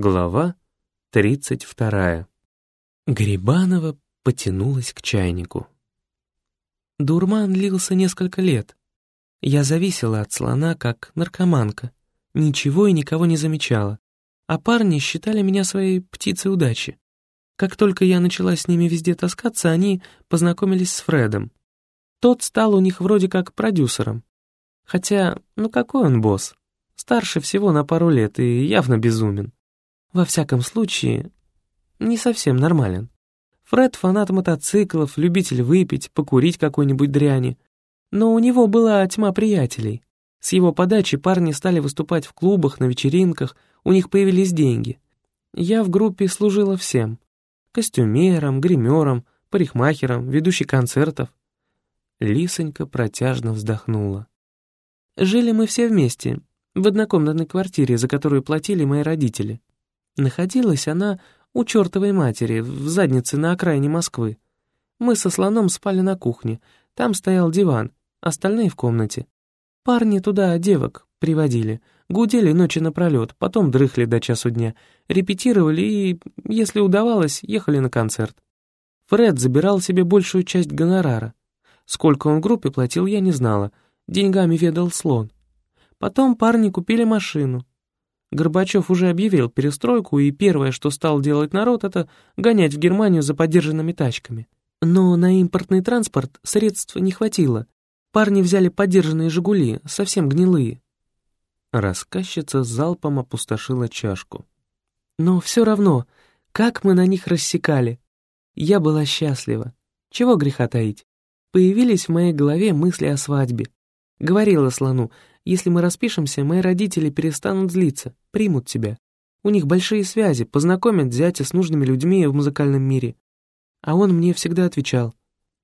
Глава 32. Грибанова потянулась к чайнику. Дурман лился несколько лет. Я зависела от слона, как наркоманка. Ничего и никого не замечала. А парни считали меня своей птицей удачи. Как только я начала с ними везде таскаться, они познакомились с Фредом. Тот стал у них вроде как продюсером. Хотя, ну какой он босс? Старше всего на пару лет и явно безумен. Во всяком случае, не совсем нормален. Фред фанат мотоциклов, любитель выпить, покурить какой-нибудь дряни. Но у него была тьма приятелей. С его подачи парни стали выступать в клубах, на вечеринках, у них появились деньги. Я в группе служила всем. Костюмером, гримером, парикмахером, ведущей концертов. Лисонька протяжно вздохнула. Жили мы все вместе, в однокомнатной квартире, за которую платили мои родители. Находилась она у чертовой матери, в заднице на окраине Москвы. Мы со слоном спали на кухне, там стоял диван, остальные в комнате. Парни туда девок приводили, гудели ночи напролет, потом дрыхли до часу дня, репетировали и, если удавалось, ехали на концерт. Фред забирал себе большую часть гонорара. Сколько он группе платил, я не знала, деньгами ведал слон. Потом парни купили машину, Горбачев уже объявил перестройку, и первое, что стал делать народ, это гонять в Германию за подержанными тачками. Но на импортный транспорт средств не хватило. Парни взяли подержанные «Жигули», совсем гнилые. Рассказчица залпом опустошила чашку. Но все равно, как мы на них рассекали. Я была счастлива. Чего греха таить? Появились в моей голове мысли о свадьбе. Говорила слону, если мы распишемся, мои родители перестанут злиться, примут тебя. У них большие связи, познакомят зятя с нужными людьми в музыкальном мире. А он мне всегда отвечал.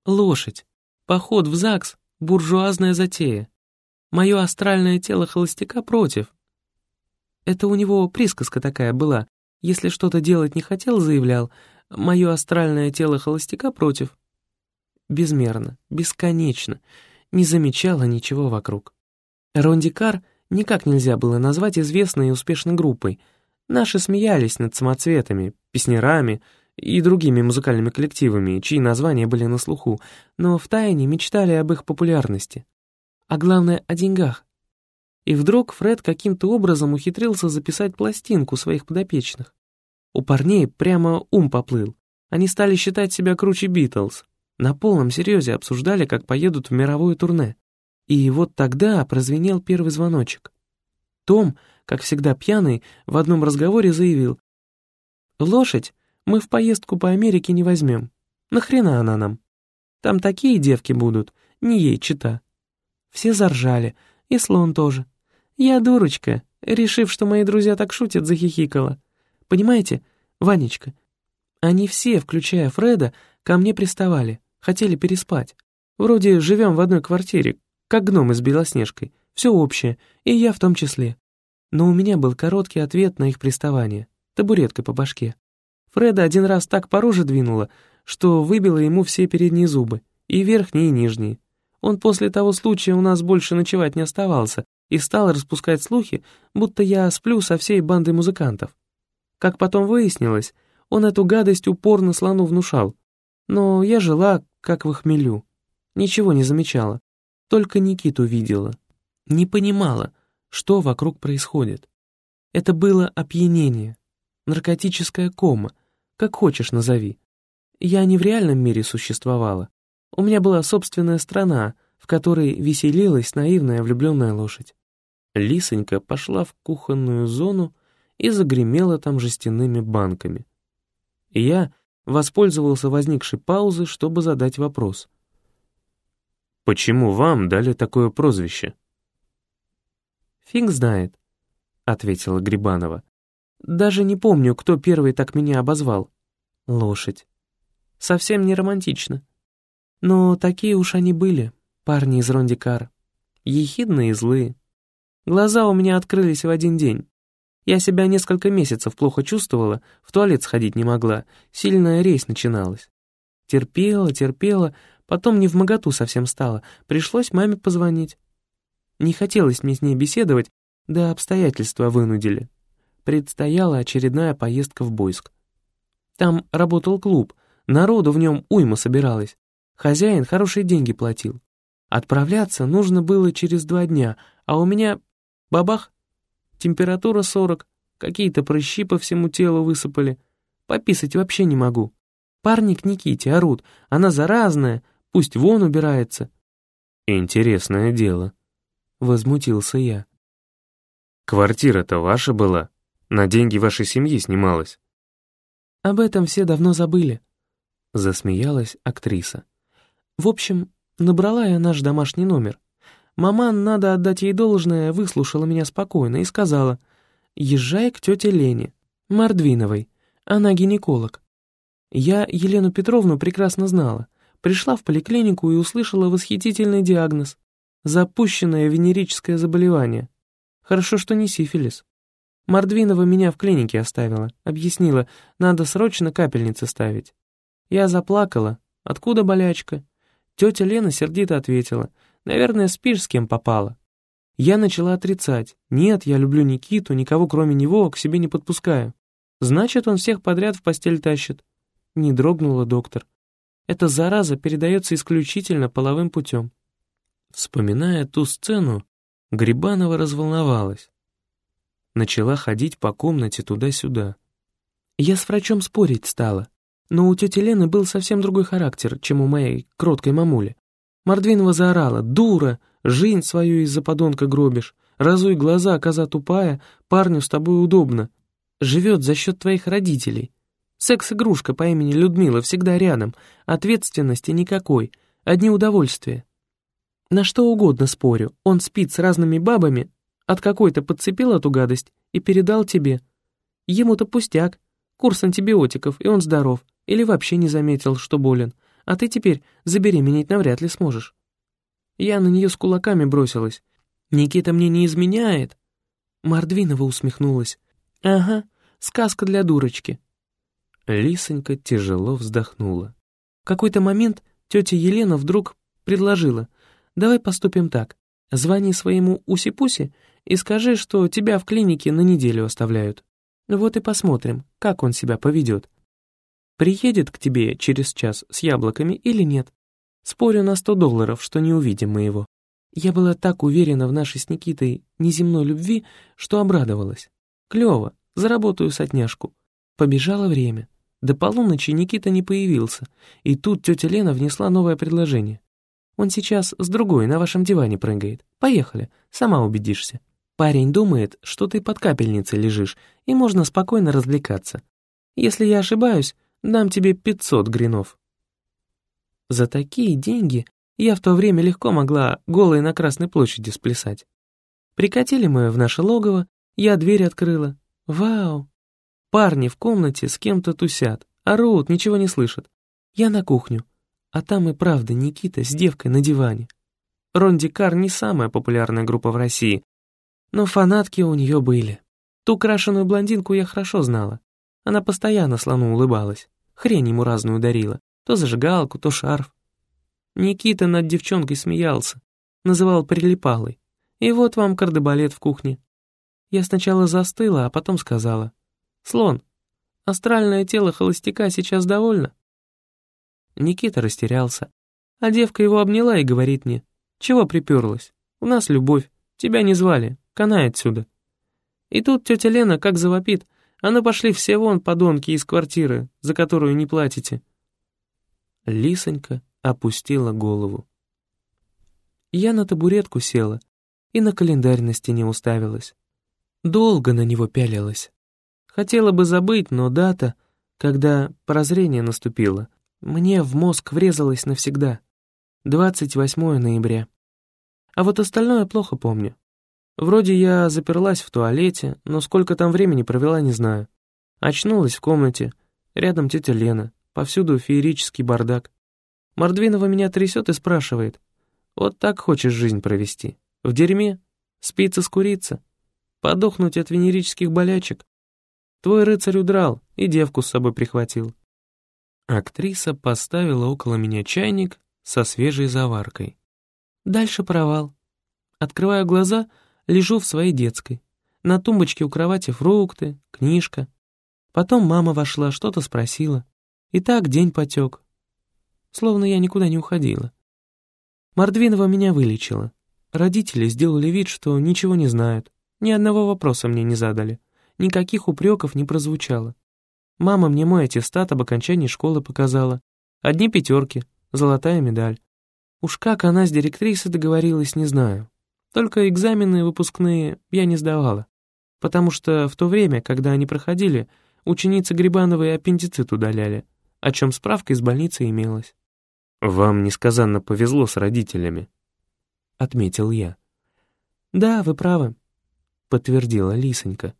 Лошадь. Поход в ЗАГС — буржуазная затея. Мое астральное тело холостяка против. Это у него присказка такая была. Если что-то делать не хотел, заявлял, мое астральное тело холостяка против. Безмерно, бесконечно, не замечала ничего вокруг. Рондикар никак нельзя было назвать известной и успешной группой. Наши смеялись над самоцветами, песнярами и другими музыкальными коллективами, чьи названия были на слуху, но втайне мечтали об их популярности. А главное, о деньгах. И вдруг Фред каким-то образом ухитрился записать пластинку своих подопечных. У парней прямо ум поплыл. Они стали считать себя круче Битлз. На полном серьезе обсуждали, как поедут в мировое турне. И вот тогда прозвенел первый звоночек. Том, как всегда пьяный, в одном разговоре заявил. «Лошадь мы в поездку по Америке не возьмем. Нахрена она нам? Там такие девки будут, не ей чита». Все заржали, и слон тоже. Я дурочка, решив, что мои друзья так шутят, захихикала. Понимаете, Ванечка, они все, включая Фреда, ко мне приставали, хотели переспать. Вроде живем в одной квартире, как гномы с Белоснежкой, все общее, и я в том числе. Но у меня был короткий ответ на их приставание, табуреткой по башке. Фреда один раз так по роже двинула, что выбила ему все передние зубы, и верхние, и нижние. Он после того случая у нас больше ночевать не оставался и стал распускать слухи, будто я сплю со всей бандой музыкантов. Как потом выяснилось, он эту гадость упорно слону внушал. Но я жила, как в хмелю. Ничего не замечала. Только Никиту видела. Не понимала, что вокруг происходит. Это было опьянение, наркотическая кома, как хочешь назови. Я не в реальном мире существовала. У меня была собственная страна, в которой веселилась наивная влюбленная лошадь. Лисонька пошла в кухонную зону и загремела там жестяными банками. я воспользовался возникшей паузой, чтобы задать вопрос. Почему вам дали такое прозвище?» «Фиг знает», — ответила Грибанова. «Даже не помню, кто первый так меня обозвал. Лошадь. Совсем не романтично. Но такие уж они были, парни из Рондикара. Ехидные и злые. Глаза у меня открылись в один день. Я себя несколько месяцев плохо чувствовала, в туалет сходить не могла, сильная резь начиналась. Терпела, терпела, Потом не в моготу совсем стало, пришлось маме позвонить. Не хотелось мне с ней беседовать, да обстоятельства вынудили. предстояла очередная поездка в Бойск. Там работал клуб, народу в нем уйма собиралось. Хозяин хорошие деньги платил. Отправляться нужно было через два дня, а у меня, бабах, температура сорок, какие-то прыщи по всему телу высыпали. Пописать вообще не могу. Парни к Никите орут, она заразная, пусть вон убирается. Интересное дело, возмутился я. Квартира-то ваша была, на деньги вашей семьи снималась. Об этом все давно забыли, засмеялась актриса. В общем, набрала я наш домашний номер. Маман, надо отдать ей должное, выслушала меня спокойно и сказала, «Езжай к тете Лене, Мордвиновой, она гинеколог». Я Елену Петровну прекрасно знала. Пришла в поликлинику и услышала восхитительный диагноз — запущенное венерическое заболевание. Хорошо, что не сифилис. Мордвинова меня в клинике оставила, объяснила, надо срочно капельницы ставить. Я заплакала. Откуда болячка? Тетя Лена сердито ответила, наверное, спишь с кем попала. Я начала отрицать. Нет, я люблю Никиту, никого кроме него к себе не подпускаю. Значит, он всех подряд в постель тащит. Не дрогнула доктор. Эта зараза передается исключительно половым путем. Вспоминая ту сцену, Грибанова разволновалась. Начала ходить по комнате туда-сюда. Я с врачом спорить стала, но у тети Лены был совсем другой характер, чем у моей кроткой мамули. Мордвинова заорала «Дура! Жизнь свою из-за подонка гробишь! Разуй глаза, коза тупая, парню с тобой удобно. Живет за счет твоих родителей. Секс-игрушка по имени Людмила всегда рядом, ответственности никакой, одни удовольствия. На что угодно спорю, он спит с разными бабами, от какой-то подцепил эту гадость и передал тебе. Ему-то пустяк, курс антибиотиков, и он здоров, или вообще не заметил, что болен, а ты теперь забеременеть навряд ли сможешь. Я на нее с кулаками бросилась. Никита мне не изменяет. Мордвинова усмехнулась. Ага, сказка для дурочки. Лисонька тяжело вздохнула. В какой-то момент тетя Елена вдруг предложила, давай поступим так, звони своему Уси-Пуси и скажи, что тебя в клинике на неделю оставляют. Вот и посмотрим, как он себя поведет. Приедет к тебе через час с яблоками или нет? Спорю на сто долларов, что не увидим мы его. Я была так уверена в нашей с Никитой неземной любви, что обрадовалась. Клево, заработаю сотняшку. Побежало время. До полуночи Никита не появился, и тут тетя Лена внесла новое предложение. Он сейчас с другой на вашем диване прыгает. Поехали, сама убедишься. Парень думает, что ты под капельницей лежишь, и можно спокойно развлекаться. Если я ошибаюсь, дам тебе 500 гринов. За такие деньги я в то время легко могла голой на Красной площади сплясать. Прикатили мы в наше логово, я дверь открыла. Вау, Парни в комнате с кем-то тусят, орут, ничего не слышат. Я на кухню, а там и правда Никита с девкой на диване. Ронди Кар не самая популярная группа в России, но фанатки у нее были. Ту крашеную блондинку я хорошо знала. Она постоянно слону улыбалась, хрень ему разную дарила, то зажигалку, то шарф. Никита над девчонкой смеялся, называл прилипалой. И вот вам кардебалет в кухне. Я сначала застыла, а потом сказала — «Слон, астральное тело холостяка сейчас довольно?» Никита растерялся, а девка его обняла и говорит мне, «Чего приперлась? У нас любовь, тебя не звали, канай отсюда». И тут тетя Лена как завопит, «А ну пошли все вон, подонки, из квартиры, за которую не платите». Лисонька опустила голову. Я на табуретку села и на календарь на стене уставилась. Долго на него пялилась. Хотела бы забыть, но дата, когда прозрение наступило, мне в мозг врезалась навсегда. 28 ноября. А вот остальное плохо помню. Вроде я заперлась в туалете, но сколько там времени провела, не знаю. Очнулась в комнате, рядом тетя Лена, повсюду феерический бардак. Мордвинова меня трясет и спрашивает, «Вот так хочешь жизнь провести? В дерьме? Спиться скуриться? Подохнуть от венерических болячек? Твой рыцарь удрал и девку с собой прихватил». Актриса поставила около меня чайник со свежей заваркой. Дальше провал. Открываю глаза, лежу в своей детской. На тумбочке у кровати фрукты, книжка. Потом мама вошла, что-то спросила. И так день потек. Словно я никуда не уходила. Мордвинова меня вылечила. Родители сделали вид, что ничего не знают. Ни одного вопроса мне не задали. Никаких упреков не прозвучало. Мама мне мой аттестат об окончании школы показала. Одни пятерки, золотая медаль. Уж как она с директрисой договорилась, не знаю. Только экзамены выпускные я не сдавала. Потому что в то время, когда они проходили, ученицы Грибановой аппендицит удаляли, о чем справка из больницы имелась. «Вам несказанно повезло с родителями», — отметил я. «Да, вы правы», — подтвердила Лисонька.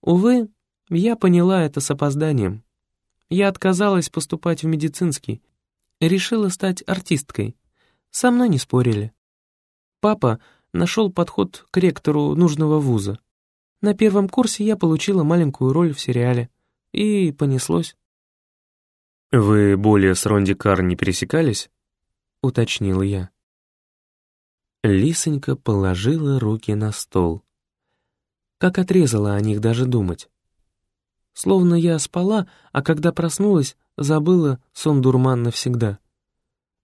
«Увы, я поняла это с опозданием. Я отказалась поступать в медицинский, решила стать артисткой. Со мной не спорили. Папа нашел подход к ректору нужного вуза. На первом курсе я получила маленькую роль в сериале. И понеслось. «Вы более с Ронди Кар не пересекались?» — уточнил я. Лисонька положила руки на стол. Как отрезала о них даже думать. Словно я спала, а когда проснулась, забыла сон-дурман навсегда.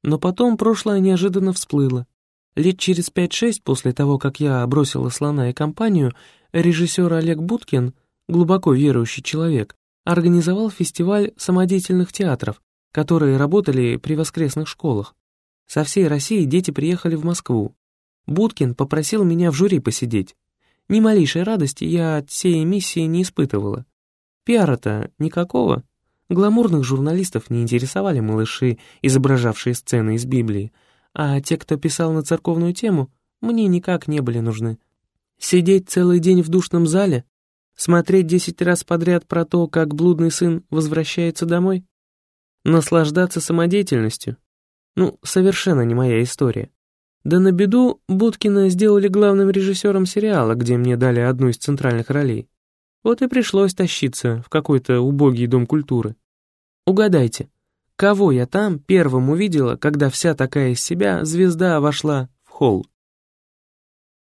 Но потом прошлое неожиданно всплыло. Лет через пять-шесть после того, как я бросила слона и компанию, режиссер Олег Будкин, глубоко верующий человек, организовал фестиваль самодеятельных театров, которые работали при воскресных школах. Со всей России дети приехали в Москву. Будкин попросил меня в жюри посидеть. Ни малейшей радости я от всей миссии не испытывала. Пиара-то никакого. Гламурных журналистов не интересовали малыши, изображавшие сцены из Библии, а те, кто писал на церковную тему, мне никак не были нужны. Сидеть целый день в душном зале Смотреть десять раз подряд про то, как блудный сын возвращается домой? Наслаждаться самодеятельностью? Ну, совершенно не моя история. Да на беду Будкина сделали главным режиссером сериала, где мне дали одну из центральных ролей. Вот и пришлось тащиться в какой-то убогий дом культуры. Угадайте, кого я там первым увидела, когда вся такая из себя звезда вошла в холл?